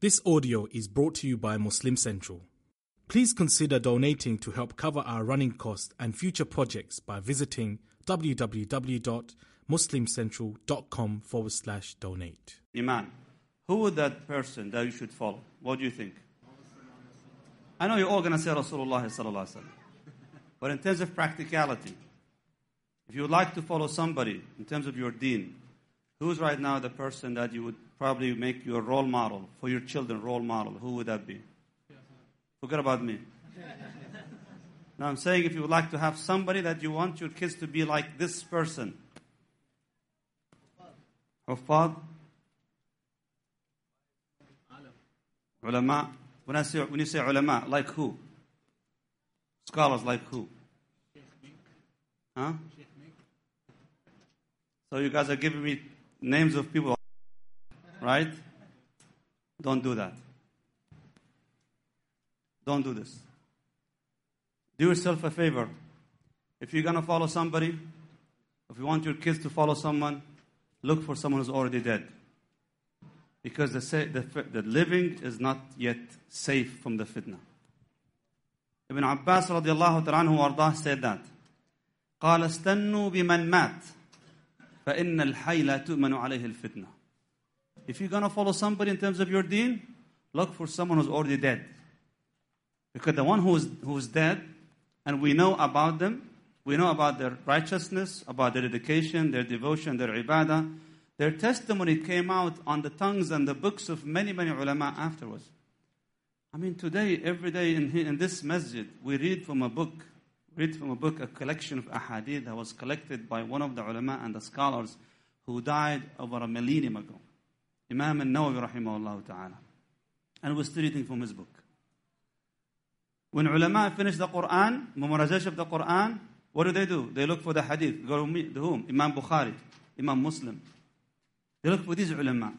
This audio is brought to you by Muslim Central. Please consider donating to help cover our running costs and future projects by visiting www.muslimcentral.com forward slash donate. Iman. Who would that person that you should follow? What do you think? I know you're all going to say Rasulullah sallallahu alaihi wasallam. But in terms of practicality, if you would like to follow somebody in terms of your deen, who's right now the person that you would probably make your role model for your children, role model? Who would that be? Forget about me. Now I'm saying if you would like to have somebody that you want your kids to be like this person. Huffaz? Ulama? When, I say, when you say ulama, like who? Scholars like who? Huh? So you guys are giving me names of people, right? Don't do that. Don't do this. Do yourself a favor. If you're going to follow somebody, if you want your kids to follow someone, look for someone who's already dead. Because the, the, the living is not yet safe from the fitna. Ibn Abbas radiallahu ta'ala anhu said that. قال استنوا بمن مات فإن الحي لا تؤمن عليه الفتنة. If you're going to follow somebody in terms of your deen, look for someone who's already dead. Because the one who's, who's dead, and we know about them, we know about their righteousness, about their dedication, their devotion, their ibadah. Their testimony came out on the tongues and the books of many, many ulama afterwards. I mean, today, every day in, in this masjid, we read from a book, read from a book, a collection of ahadith that was collected by one of the ulama and the scholars who died over a millennium ago. Imam al-Nawawi rahimahullah ta'ala. And we're still reading from his book. When ulama finish the Quran, memorization of the Quran, what do they do? They look for the hadith. Go to whom? Imam Bukhari, Imam Muslim. They look for these ulama.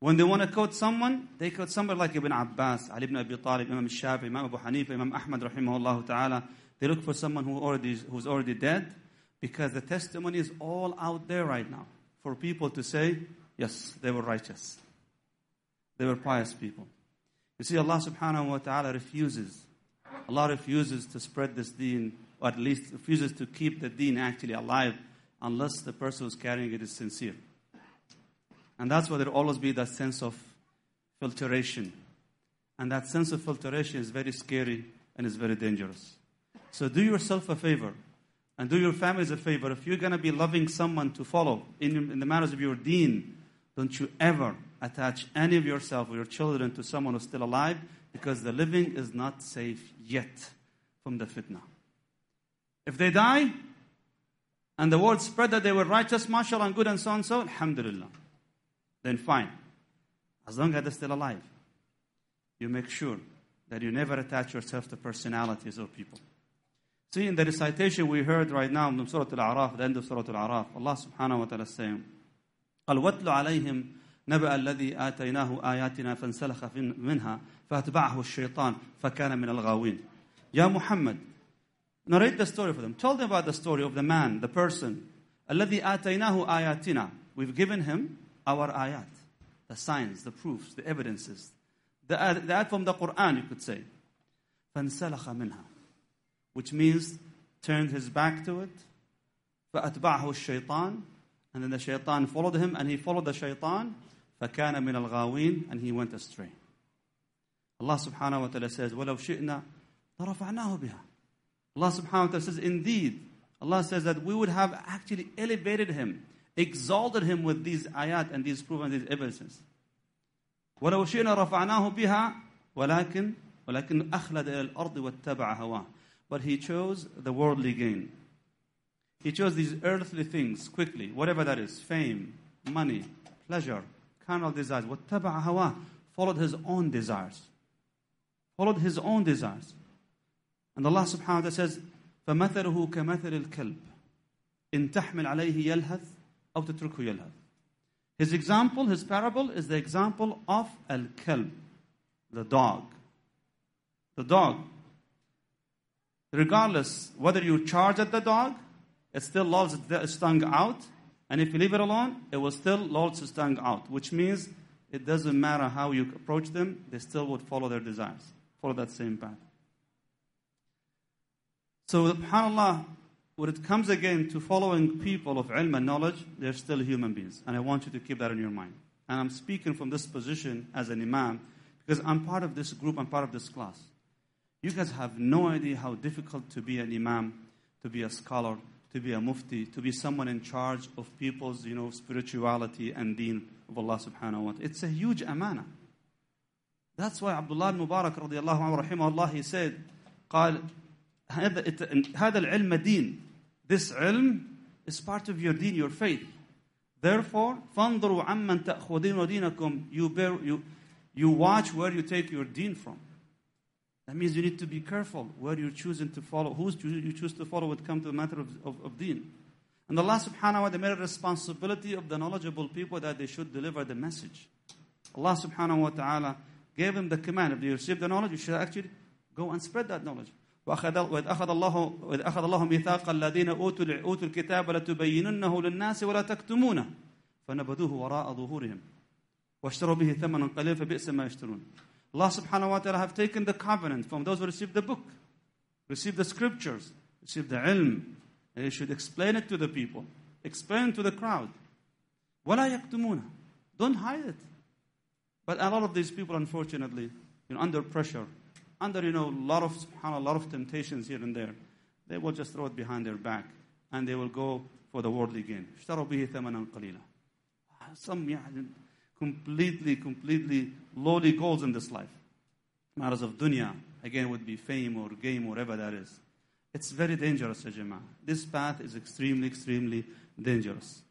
When they want to quote someone, they quote somebody like Ibn Abbas, Ali ibn Abi Talib, Imam Shafi, Imam Abu Hanifa, Imam Ahmad, rahimahullah ta'ala. They look for someone who already, who's already dead because the testimony is all out there right now for people to say, yes, they were righteous. They were pious people. You see, Allah subhanahu wa ta'ala refuses Allah refuses to spread this deen, or at least refuses to keep the deen actually alive unless the person who's carrying it is sincere. And that's why there will always be that sense of filtration. And that sense of filtration is very scary and is very dangerous. So do yourself a favor and do your families a favor. If you're going to be loving someone to follow in, in the matters of your deen, don't you ever attach any of yourself or your children to someone who's still alive because the living is not safe yet from the fitna. If they die and the word spread that they were righteous, mashallah, and good and so and so, alhamdulillah, then fine. As long as they're still alive, you make sure that you never attach yourself to personalities or people. See, in the recitation we heard right now from Surah Al-A'raf, the end of Surah Al-A'raf, Allah subhanahu wa ta'ala is saying, قال واتل عليهم نبأ الذي آتيناه آياتنا فانسلخ منها فأتبعه الشيطان فكان من الغاوين يا محمد narrate the story for them tell them about the story of the man the person الذي آتيناه آياتنا we've given him our ayat the signs the proofs the evidences the, the ayat from the Quran you could say فانسلخ منها which means turned his back to it فأتبعه الشيطان and then the shaitan followed him and he followed the shaitan فكان من الغاوين and he went astray Allah subhanahu wa ta'ala says, وَلَوْ شِئْنَا لَرَفَعْنَاهُ بِهَا Allah subhanahu wa ta'ala says, indeed, Allah says that we would have actually elevated him, exalted him with these ayat and these proof and these evidences. وَلَوْ شِئْنَا رَفَعْنَاهُ بِهَا ولكن ولكن أخلد إلى الأرض واتبع هواه. But he chose the worldly gain. He chose these earthly things quickly, whatever that is, fame, money, pleasure, carnal desires. واتبع هواه. Followed his own desires followed his own desires. And Allah subhanahu wa ta'ala says, فَمَثَلُهُ كَمَثَلِ الْكَلْبِ إِن تَحْمِلْ عَلَيْهِ يَلْهَثْ of the Turkuyelha. His example, his parable, is the example of Al Kalb, the dog. The dog. Regardless whether you charge at the dog, it still lolls its tongue out. And if you leave it alone, it will still loll its tongue out, which means it doesn't matter how you approach them, they still would follow their desires, follow that same path. So, subhanAllah, when it comes again to following people of ilm and knowledge, they're still human beings. And I want you to keep that in your mind. And I'm speaking from this position as an imam because I'm part of this group, I'm part of this class. You guys have no idea how difficult to be an imam, to be a scholar, to be a mufti, to be someone in charge of people's, you know, spirituality and deen of Allah subhanahu wa ta'ala. It's a huge amana. That's why Abdullah Mubarak radiallahu anhu رحمه الله he said, قال هذا العلم دين. This ilm is part of your deen, your faith. Therefore, فانظروا عمن تأخذون دينكم. You, bear, you, you watch where you take your deen from. That means you need to be careful where you're choosing to follow, who you choose to follow when it comes to the matter of, of, of deen. And Allah subhanahu wa ta'ala made a responsibility of the knowledgeable people that they should deliver the message. Allah subhanahu wa ta'ala gave them the command. If you receive the knowledge, you should actually go and spread that knowledge. وإذ أخذ الله وإذ أخذ الله ميثاق الذين أوتوا أوتوا الكتاب لتبيننه للناس ولا تكتمونه فنبذوه وراء ظهورهم واشتروا به ثمنا قليلا فبئس ما يشترون Allah subhanahu wa ta'ala have taken the covenant from those who received the book, received the scriptures, received the ilm. You should explain it to the people, explain it to the crowd. وَلَا يَكْتُمُونَ Don't hide it. But a lot of these people, unfortunately, you know, under pressure, under you know, a lot of a lot of temptations here and there, they will just throw it behind their back and they will go for the worldly gain. Some completely, completely lowly goals in this life. Matters of dunya, again, would be fame or game, whatever that is. It's very dangerous, Jama'ah. This path is extremely, extremely dangerous.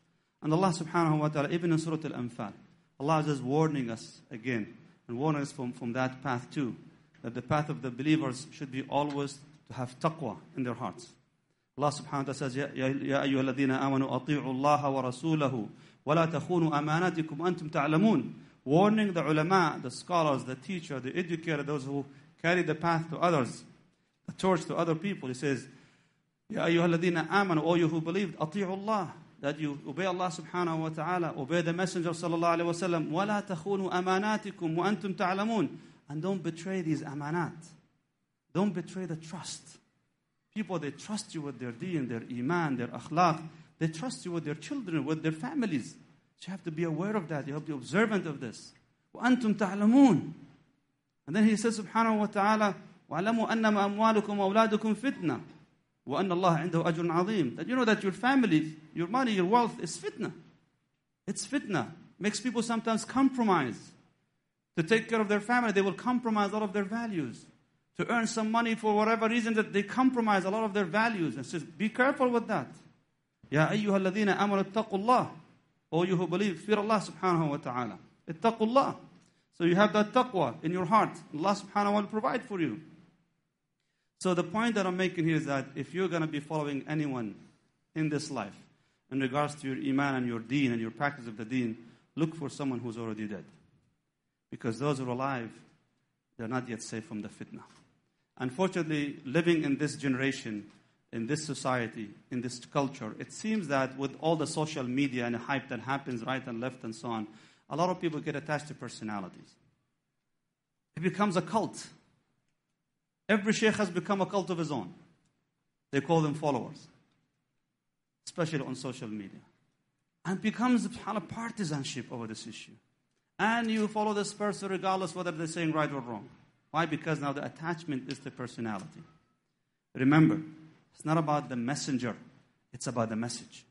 And Allah subhanahu wa ta'ala, even in Surah Al Anfal, Allah is just warning us again and warning us from, from that path too That the path of the believers should be always to have taqwa in their hearts. Allah subhanahu wa ta'ala says, Ya ayyuha alladhina amanu ati'u Allah wa rasulahu وَلَا تَخُونُوا أَمَانَاتِكُمْ أَنْتُمْ تَعْلَمُونَ Warning the ulama, the scholars, the teacher, the educator, those who carry the path to others, the torch to other people. He says, يَا أَيُّهَا الَّذِينَ آمَنُوا O you who believed, أَطِيعُوا اللَّهِ That you obey Allah subhanahu wa ta'ala, obey the Messenger sallallahu alayhi wa sallam, وَلَا تَخُونُوا أَمَانَاتِكُمْ وَأَنْتُمْ تَعْلَمُونَ And don't betray these amanat. Don't betray the trust. People, they trust you with their deen, their iman, their akhlaq. They trust you with their children, with their families. So you have to be aware of that. You have to be observant of this. وَأَنْتُمْ تَعْلَمُونَ And then he says, subhanahu wa ta'ala, وَعَلَمُوا أَنَّمَا أَمْوَالُكُمْ وَأَوْلَادُكُمْ فِتْنَةً وَأَنَّ اللَّهَ عِنْدَهُ أَجْرٌ عَظِيمٌ That you know that your family, your money, your wealth is fitna. It's fitna. Makes people sometimes compromise. to take care of their family. They will compromise all of their values to earn some money for whatever reason that they compromise a lot of their values. And says, be careful with that. Ya ayyuha alladhina amanu ittaqullah. O you who believe, fear Allah subhanahu wa ta'ala. Ittaqullah. So you have that taqwa in your heart. Allah subhanahu wa will provide for you. So the point that I'm making here is that if you're going to be following anyone in this life in regards to your iman and your deen and your practice of the deen, look for someone who's already dead. Because those who are alive, they're not yet safe from the fitna. Unfortunately, living in this generation, in this society, in this culture, it seems that with all the social media and the hype that happens right and left and so on, a lot of people get attached to personalities. It becomes a cult. Every sheikh has become a cult of his own. They call them followers, especially on social media. And becomes a partisanship over this issue. And you follow this person regardless whether they're saying right or wrong. Why? Because now the attachment is the personality. Remember, it's not about the messenger, it's about the message.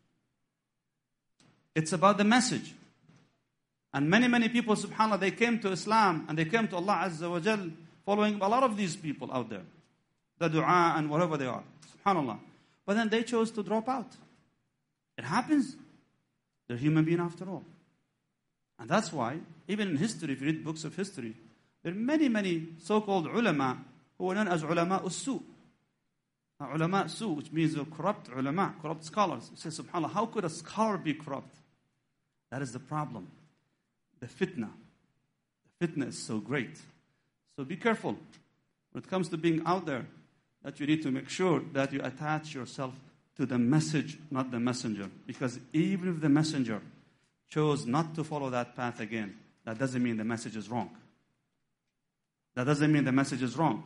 It's about the message. And many, many people, subhanAllah, they came to Islam and they came to Allah Azza wa Jal following a lot of these people out there. The dua and whatever they are. SubhanAllah. But then they chose to drop out. It happens. They're human being after all. And that's why, even in history, if you read books of history, there are many, many so-called ulama who are known as ulama usu. Ulama su, which means corrupt ulama, corrupt scholars. You say, subhanAllah, how could a scholar be corrupt? That is the problem. The fitna. The fitna is so great. So be careful when it comes to being out there that you need to make sure that you attach yourself to the message, not the messenger. Because even if the messenger chose not to follow that path again, that doesn't mean the message is wrong. That doesn't mean the message is wrong.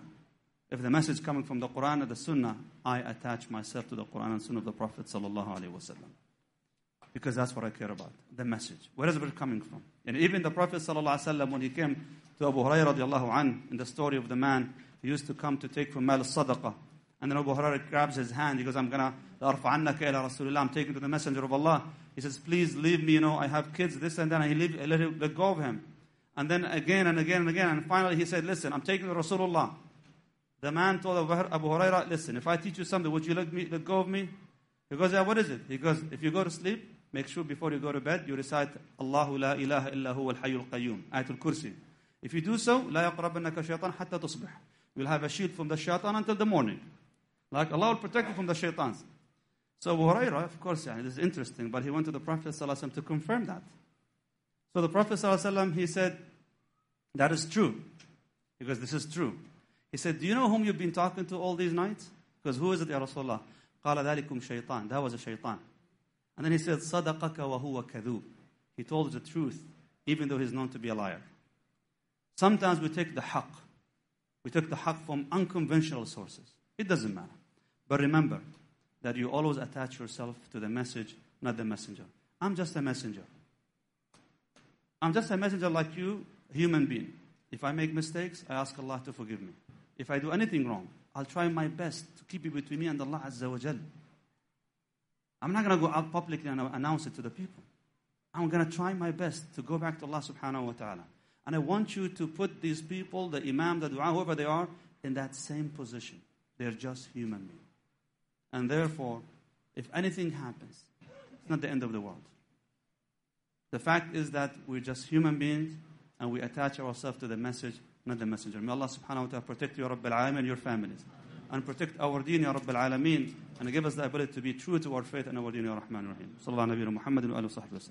If the message coming from the Quran and the Sunnah, I attach myself to the Quran and Sunnah of the Prophet sallallahu alaihi wasallam. Because that's what I care about, the message. Where is it coming from? And even the Prophet sallallahu alaihi wasallam, when he came to Abu Hurairah radiallahu an, in the story of the man who used to come to take from mal sadaqah, and then Abu Hurairah grabs his hand. He goes, I'm going to, لَأَرْفَعَنَّكَ إِلَى رَسُولِ اللَّهِ I'm taking to the Messenger of Allah. He says, please leave me, you know, I have kids, this and that. And he leave, let, him, let go of him. And then again and again and again. And finally he said, listen, I'm taking to Rasulullah. The man told Abu Hurairah, listen, if I teach you something, would you let, me, let go of me? He goes, yeah, what is it? He goes, if you go to sleep, make sure before you go to bed, you recite, Allahu la ilaha illa huwa al-hayyul qayyum, Ayatul Kursi. If you do so, لا يقربنك شيطان حتى تصبح. You'll have a shield from the shaitan until the morning. Like Allah will protect you from the shaitans. So Abu Hurairah, of course, yeah, this is interesting, but he went to the Prophet ﷺ to confirm that. So the Prophet ﷺ, he said, that is true. Because this is true. He said, do you know whom you've been talking to all these nights? Because who is it, Ya Rasulullah? قال ذلكم شيطان. That was a shaitan. And then he said, صدقك وهو كذوب. He told us the truth, even though he's known to be a liar. Sometimes we take the haqq. We take the haqq from unconventional sources. It doesn't matter. But remember that you always attach yourself to the message, not the messenger. I'm just a messenger. I'm just a messenger like you, a human being. If I make mistakes, I ask Allah to forgive me. If I do anything wrong, I'll try my best to keep it between me and Allah Azza wa Jal. I'm not going to go out publicly and announce it to the people. I'm going to try my best to go back to Allah subhanahu wa ta'ala. And I want you to put these people, the imam, the dua, whoever they are, in that same position. They're just human beings. And therefore, if anything happens, it's not the end of the world. The fact is that we're just human beings and we attach ourselves to the message, not the messenger. May Allah subhanahu wa ta'ala protect you, Rabbil Alameen, and your families. And protect our deen, Ya Rabbil Alameen, and give us the ability to be true to our faith and our deen, Ya Rahman Rahim. Sallallahu alayhi wa sallam.